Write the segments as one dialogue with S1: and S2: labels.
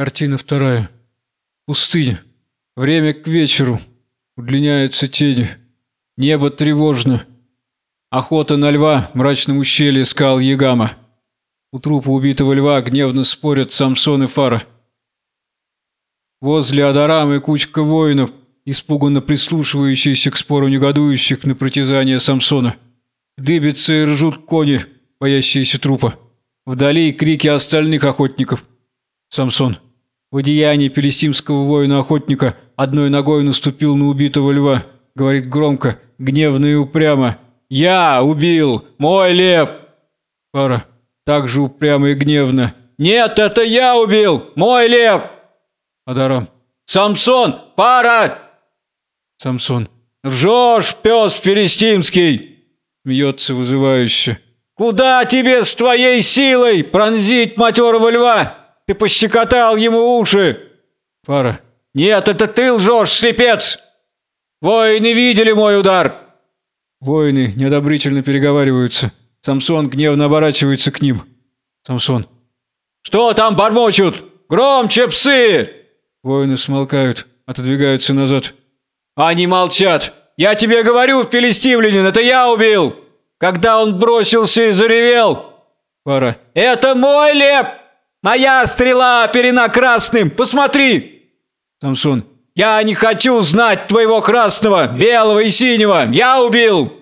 S1: Картина вторая. Пустыня. Время к вечеру. Удлиняются тени. Небо тревожно. Охота на льва в мрачном ущелье скал Ягама. У трупа убитого льва гневно спорят Самсон и Фара. Возле Адарамы кучка воинов, испуганно прислушивающиеся к спору негодующих на притязание Самсона. Дыбятся и ржут кони, боящиеся трупа. Вдали крики остальных охотников. Самсон. В одеянии пелестимского воина-охотника одной ногой наступил на убитого льва. Говорит громко, гневно и упрямо. «Я убил! Мой лев!» Пара. Также упрямо и гневно. «Нет, это я убил! Мой лев!» Адарам. «Самсон! Пара!» Самсон. «Ржешь, пес филистимский!» Смеется вызывающе. «Куда тебе с твоей силой пронзить матерого льва? Ты пощекотал ему уши!» Пара. «Нет, это ты лжешь, слепец! Воины видели мой удар!» Воины неодобрительно переговариваются. Самсон гневно оборачивается к ним. Самсон. «Что там бормочут? Громче, псы!» Воины смолкают, отодвигаются назад. «Они молчат! Я тебе говорю, филистимлянин, это я убил! Когда он бросился и заревел!» Пара. «Это мой лев! Моя стрела оперена красным! Посмотри!» Самсон. «Я не хочу знать твоего красного, белого и синего! Я убил!»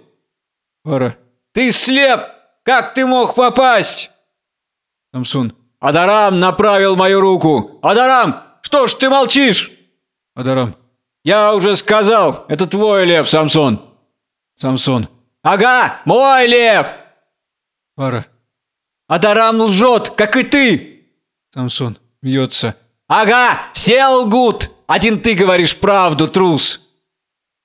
S1: Пара. «Ты слеп! Как ты мог попасть?» Самсон. «Адарам направил мою руку! Адарам, что ж ты молчишь?» Адарам. «Я уже сказал, это твой лев, Самсон!» Самсон. «Ага, мой лев!» Пара. «Адарам лжет, как и ты!» Самсон смеется. «Ага, все лгут! Один ты говоришь правду, трус!»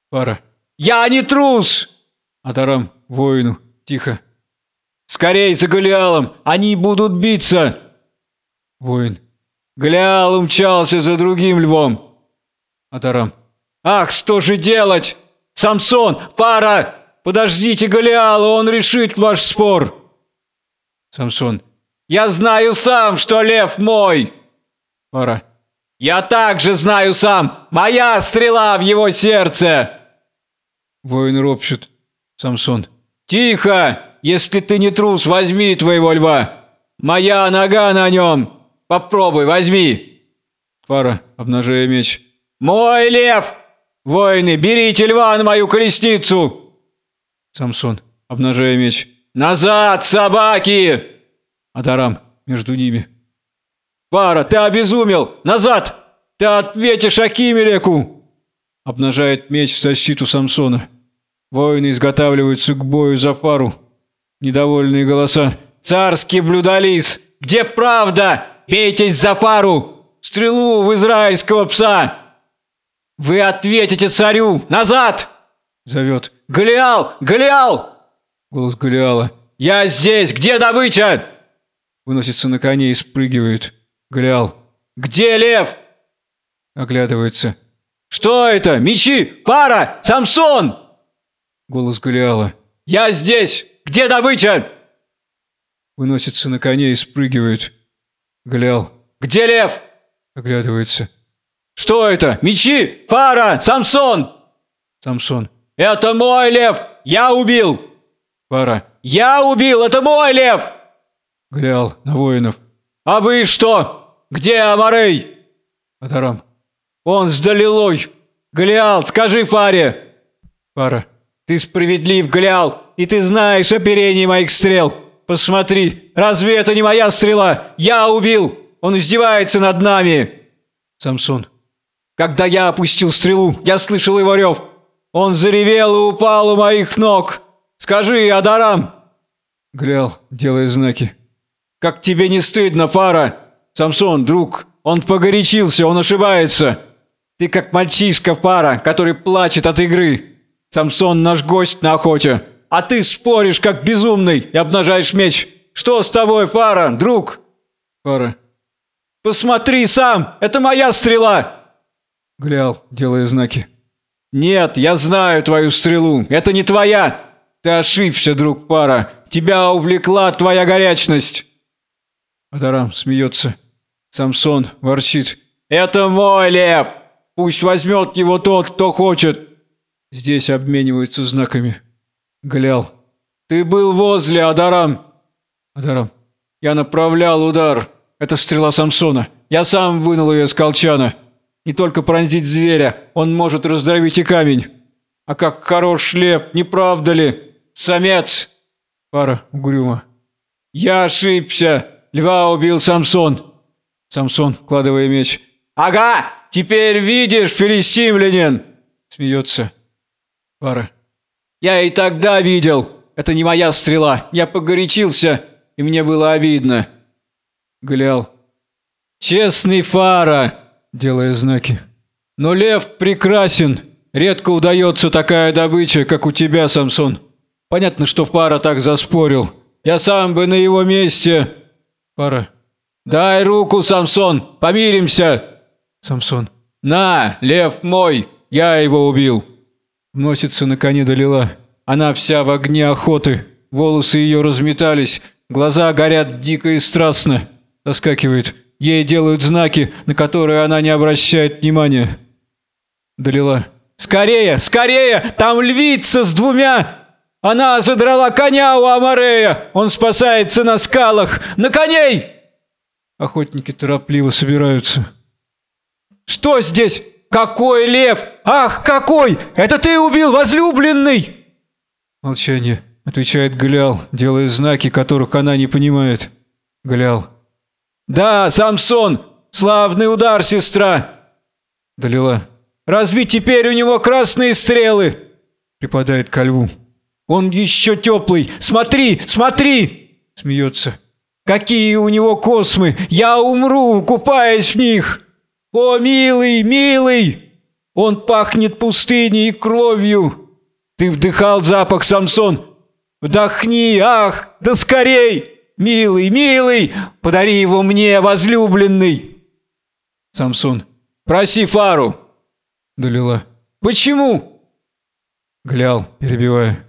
S1: Пара. «Я не трус!» Адарам воину. Тихо. «Скорей за Голиалом! Они будут биться!» Воин. Голиал умчался за другим львом. Атарам. «Ах, что же делать? Самсон, пара! Подождите Голиала, он решит ваш спор!» Самсон. «Я знаю сам, что лев мой!» Пара. «Я также знаю сам! Моя стрела в его сердце!» Воин ропщет. Самсон. «Тихо! Если ты не трус, возьми твоего льва! Моя нога на нем! Попробуй, возьми!» Фара, обнажая меч. «Мой лев! Воины, берите льва на мою колесницу!» Самсон, обнажая меч. «Назад, собаки!» Адарам между ними. «Фара, ты обезумел! Назад! Ты ответишь Акимелеку!» Обнажает меч в защиту Самсона. Воины изготавливаются к бою за фару. Недовольные голоса. «Царский блюдолиз! Где правда? Бейтесь за фару! Стрелу в израильского пса!» «Вы ответите царю! Назад!» Зовет. «Голиал! Голиал!» Голос Голиала. «Я здесь! Где добыча?» Выносится на коне и спрыгивает. Голиал. «Где лев?» Оглядывается. «Что это? Мечи! Пара! Самсон!» Голос Голиала. «Я здесь! Где добыча?» Выносится на коне и спрыгивает. Голиал. «Где лев?» Оглядывается. «Что это? Мечи! Фара! Самсон!» Самсон. «Это мой лев! Я убил!» Фара. «Я убил! Это мой лев!» Голиал на воинов. «А вы что? Где Амарей?» Атарам. «Он с Далилой! Голиал, скажи Фаре!» Фара. Ты справедлив, Глял, и ты знаешь оперение моих стрел. Посмотри, разве это не моя стрела? Я убил! Он издевается над нами!» Самсон. «Когда я опустил стрелу, я слышал его рев. Он заревел и упал у моих ног. Скажи, Адарам!» Глял, делая знаки. «Как тебе не стыдно, Фара? Самсон, друг, он погорячился, он ошибается. Ты как мальчишка, Фара, который плачет от игры. Самсон наш гость на охоте, а ты споришь, как безумный, и обнажаешь меч. Что с тобой, Фара, друг?» Фара. «Посмотри сам, это моя стрела!» Глял, делая знаки. «Нет, я знаю твою стрелу, это не твоя! Ты ошибся, друг Фара, тебя увлекла твоя горячность!» Адарам смеется. Самсон ворчит. «Это мой лев! Пусть возьмет его тот, кто хочет!» Здесь обмениваются знаками. Глял. «Ты был возле, Адарам!» Адарам. «Я направлял удар. Это стрела Самсона. Я сам вынул ее из колчана. Не только пронзить зверя, он может раздробить и камень. А как хорош лев, не правда ли? Самец!» Пара угрюмо. «Я ошибся! Льва убил Самсон!» Самсон, кладывая меч. «Ага! Теперь видишь, филистимлянин!» Смеется. Пара. «Я и тогда видел! Это не моя стрела! Я погорячился, и мне было обидно!» Глял. «Честный Фара!» Делая знаки. «Но лев прекрасен! Редко удается такая добыча, как у тебя, Самсон. Понятно, что Фара так заспорил. Я сам бы на его месте...» Фара. «Дай руку, Самсон, помиримся!» Самсон. «На, лев мой, я его убил!» Носится на коне долила. Она вся в огне охоты. Волосы ее разметались, глаза горят дико и страстно. Доскакивает. Ей делают знаки, на которые она не обращает внимания. Долила. «Скорее, скорее! Там львица с двумя!» Она задрала коня у Амарея! Он спасается на скалах! На коней!» Охотники торопливо собираются. «Что здесь? Какой лев? Ах, какой! Это ты убил возлюбленный!» Молчание. Отвечает Глял, делая знаки, которых она не понимает. Глял. «Да, Самсон! Славный удар, сестра!» Далила. «Разве теперь у него красные стрелы?» Припадает ко льву. «Он еще теплый! Смотри, смотри!» Смеется. Какие у него космы! Я умру, купаясь в них! О, милый, милый! Он пахнет пустыней и кровью! Ты вдыхал запах, Самсон! Вдохни, ах, да скорей! Милый, милый, подари его мне, возлюбленный!» Самсон. «Проси Фару!» Далила. «Почему?» Глял, перебивая.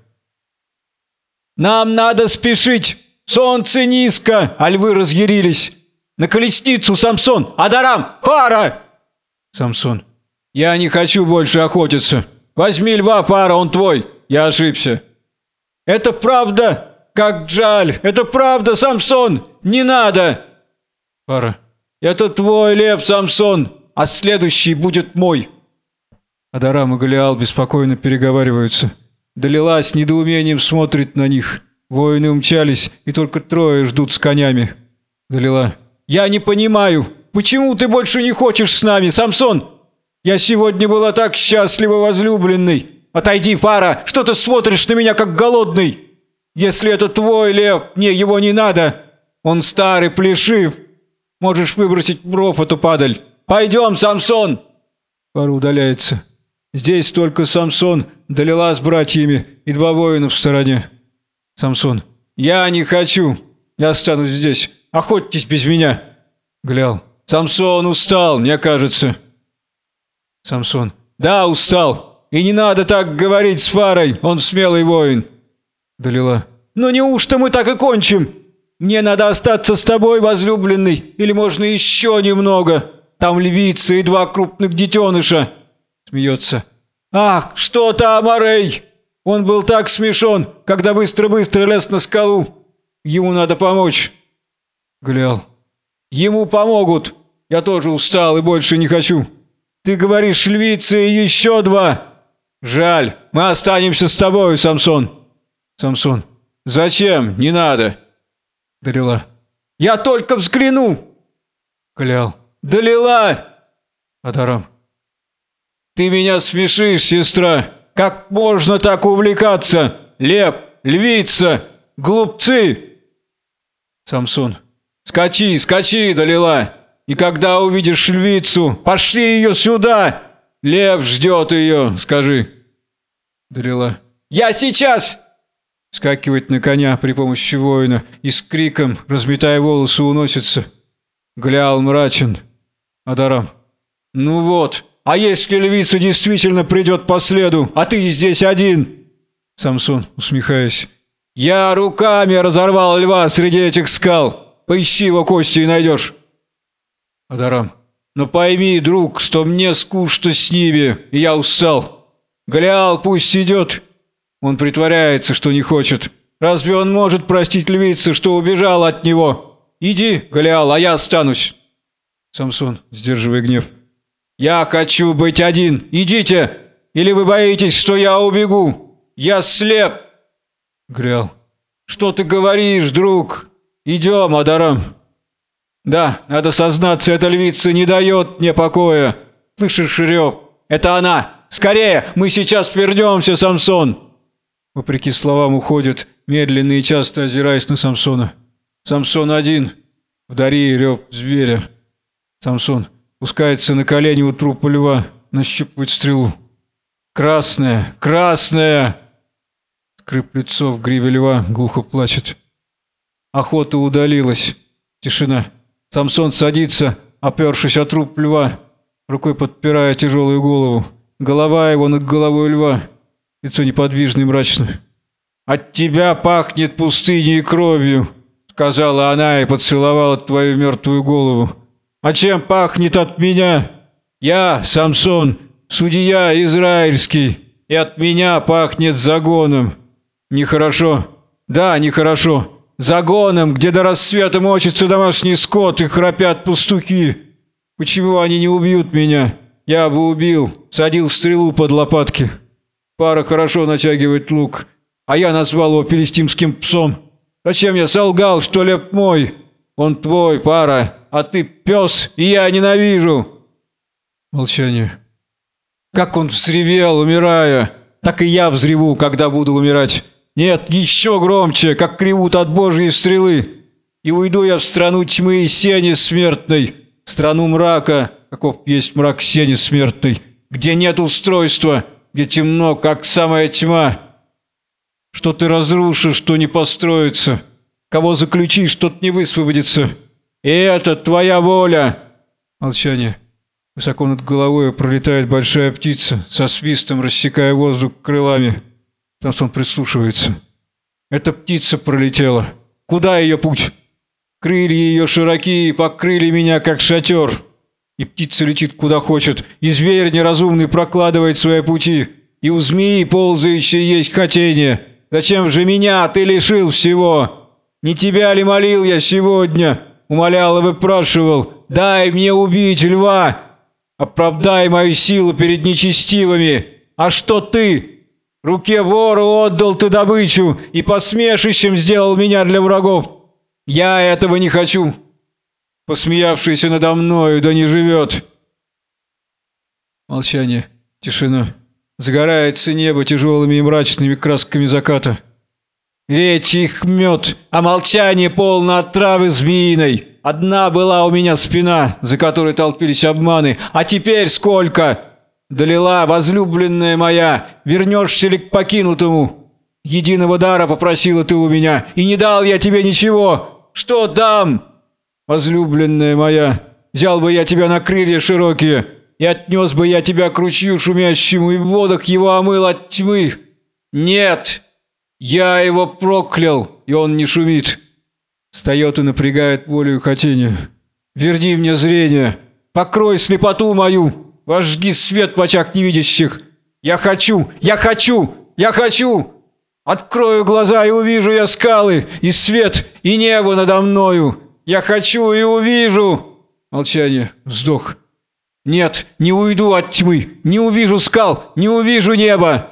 S1: «Нам надо спешить!» Солнце низко, а львы разъярились. На колесницу, Самсон! Адарам! Фара!» Самсон. «Я не хочу больше охотиться. Возьми льва, Фара, он твой. Я ошибся». «Это правда! Как жаль! Это правда, Самсон! Не надо!» Фара. «Это твой лев, Самсон, а следующий будет мой». Адарам и Галиал беспокойно переговариваются. Далила с недоумением смотрит на них. Воины умчались, и только трое ждут с конями. Далила. «Я не понимаю, почему ты больше не хочешь с нами, Самсон? Я сегодня была так счастлива, возлюбленный. Отойди, пара, что ты смотришь на меня, как голодный? Если это твой лев, мне его не надо. Он старый, плешив. Можешь выбросить в эту падаль. Пойдем, Самсон!» Пара удаляется. Здесь только Самсон, Далила с братьями и два воина в стороне. Самсон. «Я не хочу! Я останусь здесь! Охотьтесь без меня!» Глял. «Самсон устал, мне кажется!» Самсон. «Да, устал! И не надо так говорить с Фарой, он смелый воин!» Далила. «Ну неужто мы так и кончим? Мне надо остаться с тобой, возлюбленный, или можно еще немного? Там львица и два крупных детеныша!» Смеется. «Ах, что там, Арей!» Он был так смешон, когда быстро-быстро лез на скалу. Ему надо помочь. Глял. Ему помогут. Я тоже устал и больше не хочу. Ты говоришь, львица и еще два. Жаль, мы останемся с тобой, Самсон. Самсон. Зачем? Не надо. Далила. Я только взгляну. Глял. Далила. Адарам. Ты меня смешишь, сестра. Как можно так увлекаться? Лев, львица, глупцы!» Самсон. «Скачи, скачи, Далила! И когда увидишь львицу, пошли ее сюда! Лев ждет ее, скажи!» Далила. «Я сейчас!» Скакивает на коня при помощи воина и с криком, разметая волосы, уносится. Глял мрачен. Адарам. «Ну вот!» А если львица действительно придет по следу, а ты здесь один?» Самсон, усмехаясь. «Я руками разорвал льва среди этих скал. Поищи его кости и найдешь». Адарам. Но пойми, друг, что мне скучно с ними, и я устал. Голиал пусть идет. Он притворяется, что не хочет. Разве он может простить львице, что убежал от него? Иди, Голиал, а я останусь. Самсон, сдерживая гнев. Я хочу быть один. Идите! Или вы боитесь, что я убегу? Я слеп. Голиал. Что ты говоришь, друг? Идем, Адарам. Да, надо сознаться, эта львица не дает мне покоя. Слышишь, рев? Это она! Скорее! Мы сейчас вернемся, Самсон!» Вопреки словам уходит, медленно и часто озираясь на Самсона. Самсон один. Вдали рев зверя. Самсон пускается на колени у трупа льва, нащупывает стрелу. «Красная! Красная!» Скрып лицо в гриве льва, глухо плачет. Охота удалилась. Тишина. Самсон садится, опершись от труп льва, рукой подпирая тяжелую голову. Голова его над головой льва. Лицо неподвижно и мрачно. «От тебя пахнет пустыней и кровью», — сказала она и поцеловала твою мертвую голову. «А чем пахнет от меня? Я, Самсон, судья израильский, и от меня пахнет загоном. Нехорошо. Да, нехорошо. Загоном, где до рассвета мочится домашний скот и храпят пастуки. Почему они не убьют меня? Я бы убил, садил стрелу под лопатки. Пара хорошо натягивает лук, а я назвал его пелестимским псом. Зачем я солгал, что леп мой? Он твой, пара, а ты пес, и я ненавижу. Молчание. Как он взревел, умирая, так и я взреву, когда буду умирать. Нет, еще громче, как кривут от Божьей стрелы. И уйду я в страну тьмы и сени смертной, в страну мрака, каков есть мрак сени смертной, где нет устройства, где темно, как самая тьма. Что ты разрушишь, что не построится, кого заключишь, тот не высвободится. И это твоя воля. Молчание. Высоко над головой пролетает большая птица, со свистом рассекая воздух крылами. Самсон прислушивается. Эта птица пролетела. Куда ее путь? Крылья ее широкие, покрыли меня, как шатер. И птица летит куда хочет, и зверь неразумный прокладывает свои пути. И у змеи ползающей есть хотение. Зачем же меня ты лишил всего? Не тебя ли молил я сегодня? Умолял и выпрашивал. Дай мне убить льва. Оправдай мою силу перед нечестивыми. А что ты? Руке вору отдал ты добычу и посмешищем сделал меня для врагов. Я этого не хочу. Посмеявшийся надо мною, да не живет. Молчание, тишина. Загорается небо тяжелыми и мрачными красками заката. Речь их мед, а молчание полно отравы змеиной. Одна была у меня спина, за которой толпились обманы, а теперь сколько? Далила, возлюбленная моя, вернешься ли к покинутому? Единого дара попросила ты у меня, и не дал я тебе ничего. Что дам? Возлюбленная моя, взял бы я тебя на крылья широкие, и отнес бы я тебя к ручью шумящему, и в водах его омыл от тьмы. Нет, я его проклял, и он не шумит. Встает и напрягает волю и хотение. Верни мне зрение, покрой слепоту мою, Вожги свет в очах невидящих! Я хочу! Я хочу! Я хочу! Открою глаза и увижу я скалы, и свет, и небо надо мною! Я хочу и увижу!» Молчание, вздох. «Нет, не уйду от тьмы, не увижу скал, не увижу неба!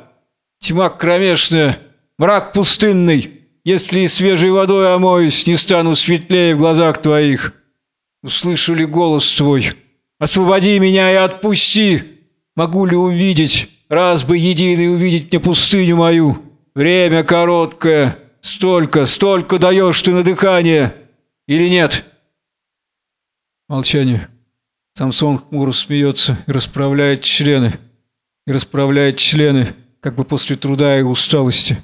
S1: Тьма кромешная, мрак пустынный!» Если и свежей водой омоюсь, не стану светлее в глазах твоих. Услышу ли голос твой? Освободи меня и отпусти! Могу ли увидеть, раз бы единый увидеть мне пустыню мою? Время короткое, столько, столько даешь ты на дыхание. Или нет?» Молчание. Самсон хмуро смеется и расправляет члены. И расправляет члены, как бы после труда и усталости.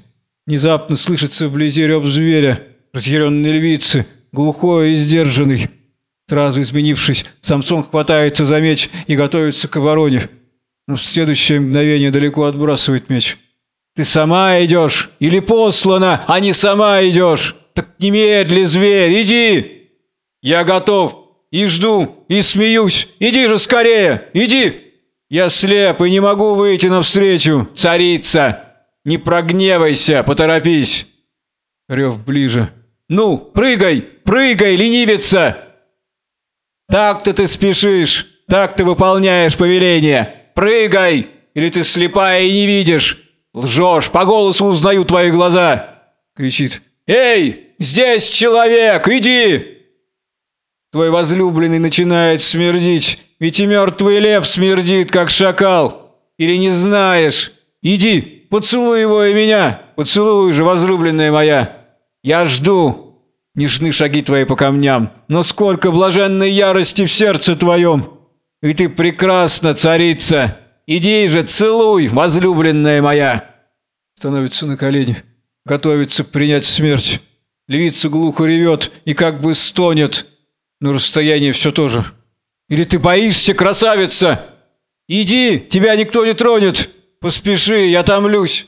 S1: Внезапно слышится вблизи рев зверя, разъяренной львицы, глухой и сдержанный. Сразу изменившись, Самсон хватается за меч и готовится к обороне. Но в следующее мгновение далеко отбрасывает меч. «Ты сама идешь? Или послана, а не сама идешь? Так немедли, зверь, иди!» «Я готов! и жду, и смеюсь. Иди же скорее, иди! Я слеп и не могу выйти навстречу, царица! Не прогневайся, поторопись!» Рев ближе. «Ну, прыгай, прыгай, ленивица!» «Так-то ты спешишь, так ты выполняешь повеление! Прыгай! Или ты слепая и не видишь? Лжешь, по голосу узнаю твои глаза!» Кричит. «Эй, здесь человек, иди!» Твой возлюбленный начинает смердить, ведь и мертвый леп смердит, как шакал. Или не знаешь? Иди, поцелуй его и меня, поцелуй же, возлюбленная моя. Я жду. Нежны шаги твои по камням, но сколько блаженной ярости в сердце твоем. И ты прекрасна, царица. Иди же, целуй, возлюбленная моя. Становится на колени, готовится принять смерть. Львица глухо ревет и как бы стонет, но расстояние все то же. Или ты боишься, красавица? Иди, тебя никто не тронет. Поспеши, я томлюсь.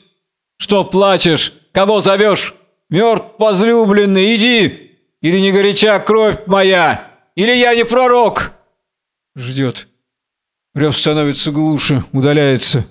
S1: Что плачешь? Кого зовешь? Мертв возлюбленный, иди! Или не горяча кровь моя? Или я не пророк?» Ждет. Рев становится глуше, удаляется.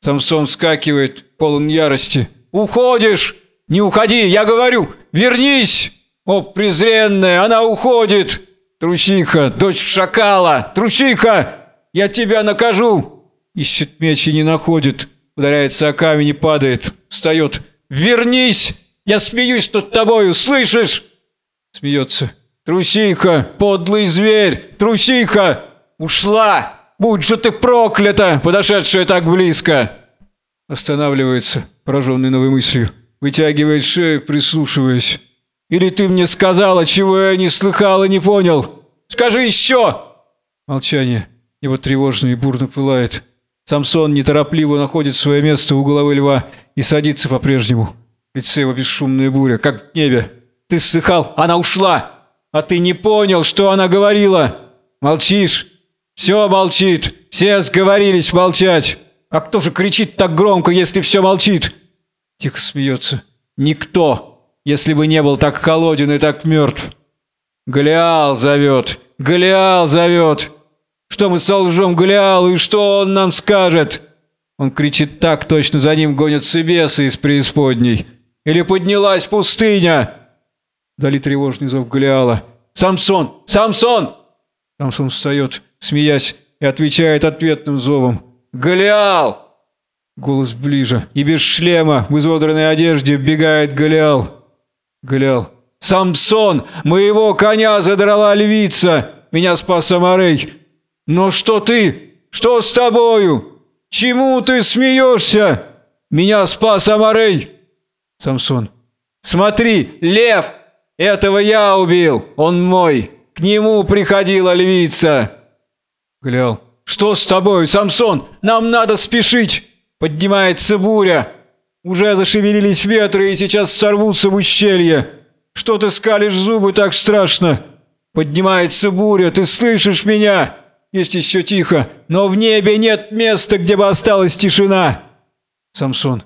S1: Самсон вскакивает, полон ярости. «Уходишь! Не уходи, я говорю! Вернись! О, презренная, она уходит! Трусиха, дочь шакала! Трусиха! Я тебя накажу!» Ищет меч и не находит. Ударяется о камень и падает. Встает. «Вернись!» Я смеюсь над тобою, слышишь?» Смеется. «Трусиха, подлый зверь! Трусиха! Ушла! Будь же ты проклята, подошедшая так близко!» Останавливается, пораженный новой мыслью. Вытягивает шею, прислушиваясь. «Или ты мне сказала, чего я не слыхал и не понял? Скажи еще!» Молчание. Его тревожно и бурно пылает. Самсон неторопливо находит свое место у головы льва и садится по-прежнему лице его бесшумная буря, как в небе. Ты слыхал? Она ушла! А ты не понял, что она говорила? Молчишь? Все молчит. Все сговорились молчать. А кто же кричит так громко, если все молчит? Тихо смеется. Никто, если бы не был так холоден и так мертв. Голиал зовет. Голиал зовет. Что мы солжем Голиалу, и что он нам скажет? Он кричит так, точно за ним гонятся бесы из преисподней. Или поднялась пустыня?» Дали тревожный зов Голиала. «Самсон! Самсон!» Самсон встает, смеясь, и отвечает ответным зовом. «Голиал!» Голос ближе, и без шлема, в изодранной одежде, вбегает Голиал. Голиал. «Самсон! Моего коня задрала львица! Меня спас Самарей! Но что ты? Что с тобою? Чему ты смеешься? Меня спас Амарей!» Самсон. «Смотри, лев! Этого я убил! Он мой! К нему приходила львица!» Глял. «Что с тобой, Самсон? Нам надо спешить!» Поднимается буря. Уже зашевелились ветры и сейчас сорвутся в ущелье. Что ты скалишь зубы так страшно? Поднимается буря, ты слышишь меня? Есть еще тихо, но в небе нет места, где бы осталась тишина. Самсон.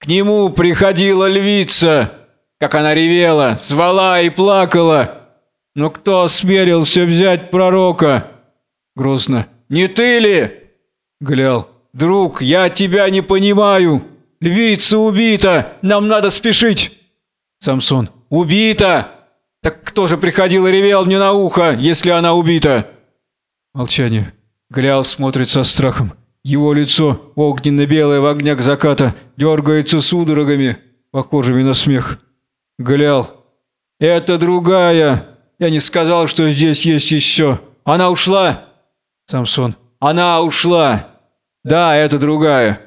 S1: К нему приходила львица, как она ревела, звала и плакала. Но кто осмелился взять пророка? Грозно. Не ты ли? Глял. Друг, я тебя не понимаю. Львица убита, нам надо спешить. Самсон. Убита! Так кто же приходил и ревел мне на ухо, если она убита? Молчание. Глял смотрит со страхом. Его лицо, огненно-белое в огнях заката, дергается судорогами, похожими на смех. Глял. «Это другая! Я не сказал, что здесь есть еще! Она ушла!» Самсон. «Она ушла! Да, это другая!»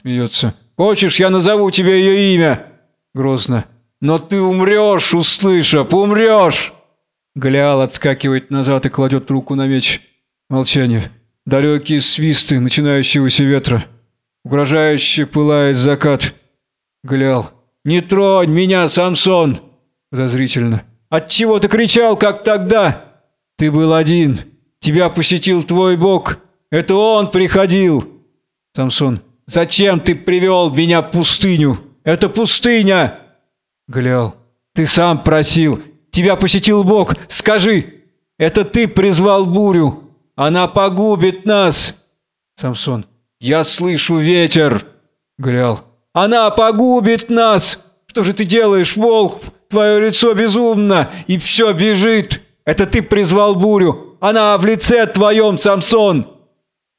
S1: Смеется. «Хочешь, я назову тебе ее имя?» Грозно. «Но ты умрешь, услышав, умрешь!» Глял отскакивает назад и кладет руку на меч. Молчание. Далекие свисты начинающегося ветра. Угрожающе пылает закат. Глял. «Не тронь меня, Самсон!» Подозрительно. «Отчего ты кричал, как тогда?» «Ты был один. Тебя посетил твой бог. Это он приходил!» Самсон. «Зачем ты привел меня в пустыню? Это пустыня!» Глял. «Ты сам просил. Тебя посетил бог. Скажи!» Это ты призвал бурю! Она погубит нас!» Самсон. «Я слышу ветер!» Голиал. «Она погубит нас! Что же ты делаешь, волк? Твое лицо безумно, и все бежит! Это ты призвал бурю! Она в лице твоем, Самсон!»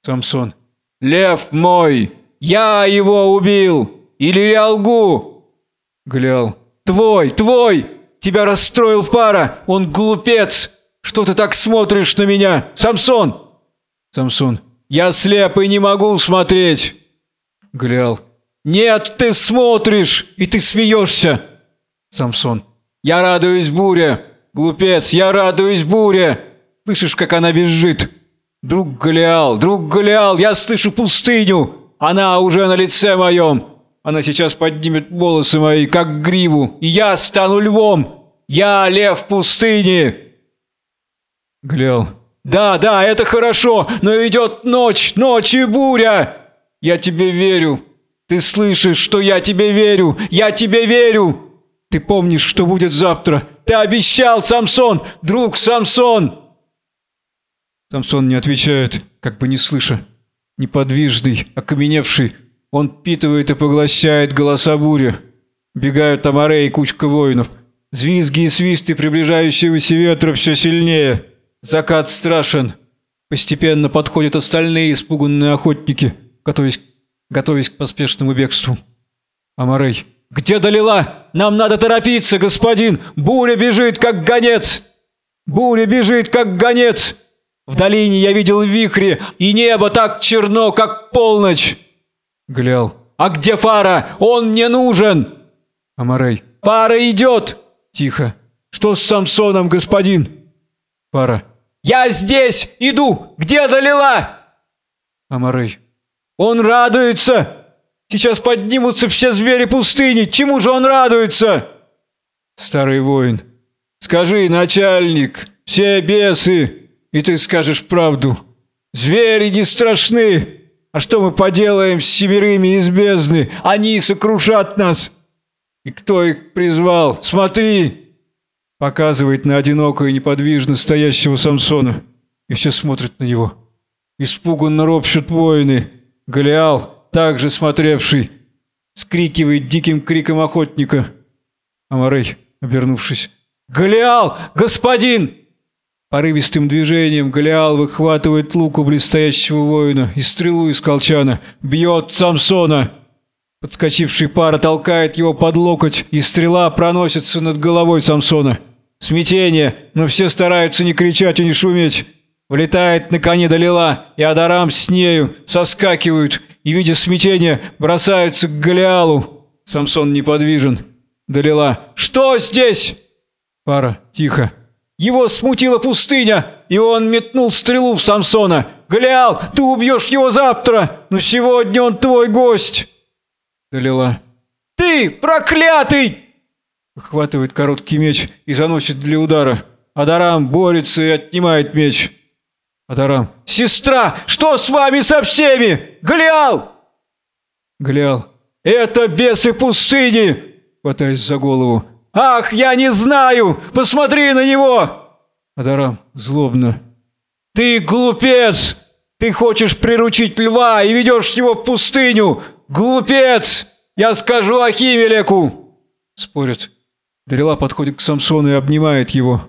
S1: Самсон. «Лев мой! Я его убил! Или я лгу?» Голиал. «Твой, твой! Тебя расстроил пара! Он глупец! Что ты так смотришь на меня, Самсон?» Самсон. «Я слеп и не могу смотреть!» Голиал. «Нет, ты смотришь, и ты смеешься!» Самсон. «Я радуюсь буре! Глупец, я радуюсь буре! Слышишь, как она визжит? Друг Голиал, друг Голиал, я слышу пустыню! Она уже на лице моем! Она сейчас поднимет волосы мои, как гриву, и я стану львом! Я лев пустыни!» Голиал. «Да, да, это хорошо, но идет ночь, ночь и буря! Я тебе верю, ты слышишь, что я тебе верю? Я тебе верю! Ты помнишь, что будет завтра? Ты обещал, Самсон! Друг Самсон!» Самсон не отвечает, как бы не слыша. Неподвижный, окаменевший, он впитывает и поглощает голоса бури. Бегают Амаре и кучка воинов. Звизги и свисты приближающегося ветра все сильнее. Закат страшен. Постепенно подходят остальные испуганные охотники, готовясь готовясь к поспешному бегству. Амарей. «Где Далила? Нам надо торопиться, господин! Буря бежит, как гонец! Буря бежит, как гонец! В долине я видел вихри, и небо так черно, как полночь!» Глял. «А где Фара? Он мне нужен!» Амарей. «Фара идет!» Тихо. «Что с Самсоном, господин?» Фара. «Я здесь! Иду! Где Далила?» Амарей. Он радуется! Сейчас поднимутся все звери пустыни! Чему же он радуется?» Старый воин. «Скажи, начальник, все бесы, и ты скажешь правду. Звери не страшны. А что мы поделаем с семерыми из бездны? Они сокрушат нас. И кто их призвал? Смотри!» Показывает на одинокого и неподвижно стоящего Самсона. И все смотрят на него. Испуганно ропщут воины. Голиал, также смотревший, скрикивает диким криком охотника. Амарей, обернувшись. «Голиал! Господин!» Порывистым движением Голиал выхватывает лук у блестящего воина и стрелу из колчана. Бьет Самсона. Подскочивший пара толкает его под локоть, и стрела проносится над головой Самсона. Смятение, но все стараются не кричать и не шуметь. Влетает на коне Далила, и Адарам с нею соскакивают, и, видя смятение, бросаются к Голиалу. Самсон неподвижен. Далила. «Что здесь?» Пара. Тихо. «Его смутила пустыня, и он метнул стрелу в Самсона. Голиал, ты убьешь его завтра, но сегодня он твой гость!» Далила. «Ты, проклятый!» Хватывает короткий меч и заносит для удара. Адарам борется и отнимает меч. Адарам. «Сестра, что с вами со всеми? Глял!» Глял. «Это бесы пустыни!» Хватаясь за голову. «Ах, я не знаю! Посмотри на него!» Адарам злобно. «Ты глупец! Ты хочешь приручить льва и ведешь его в пустыню! Глупец! Я скажу Ахимелеку!» Спорят. Далила подходит к Самсону и обнимает его.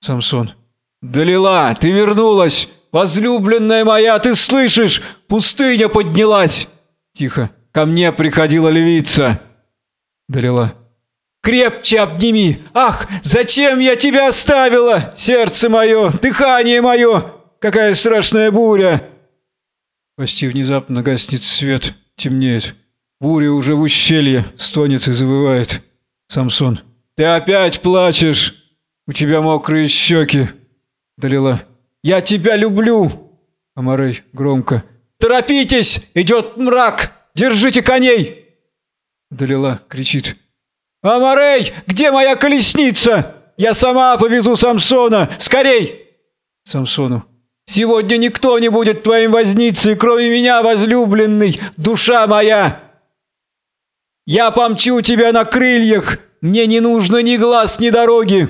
S1: Самсон. «Далила, ты вернулась! Возлюбленная моя, ты слышишь? Пустыня поднялась!» Тихо. «Ко мне приходила львица!» Далила. «Крепче обними! Ах, зачем я тебя оставила? Сердце мое, дыхание мое! Какая страшная буря!» Почти внезапно гаснет свет, темнеет. Буря уже в ущелье, стонет и завывает. Самсон. «Ты опять плачешь! У тебя мокрые щеки!» Далила. «Я тебя люблю!» Амарей громко. «Торопитесь! Идет мрак! Держите коней!» Далила кричит. «Амарей, где моя колесница? Я сама повезу Самсона! Скорей!» Самсону. «Сегодня никто не будет твоим возницей, кроме меня, возлюбленный, душа моя!» «Я помчу тебя на крыльях! Мне не нужно ни глаз, ни дороги!»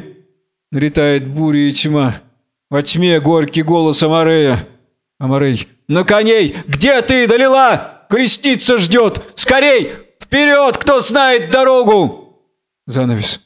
S1: Налетает буря и тьма. Во тьме горький голос Амарея. Амарей. «На коней! Где ты, Далила? Крестница ждет! Скорей! Вперед, кто знает дорогу!» Занавес.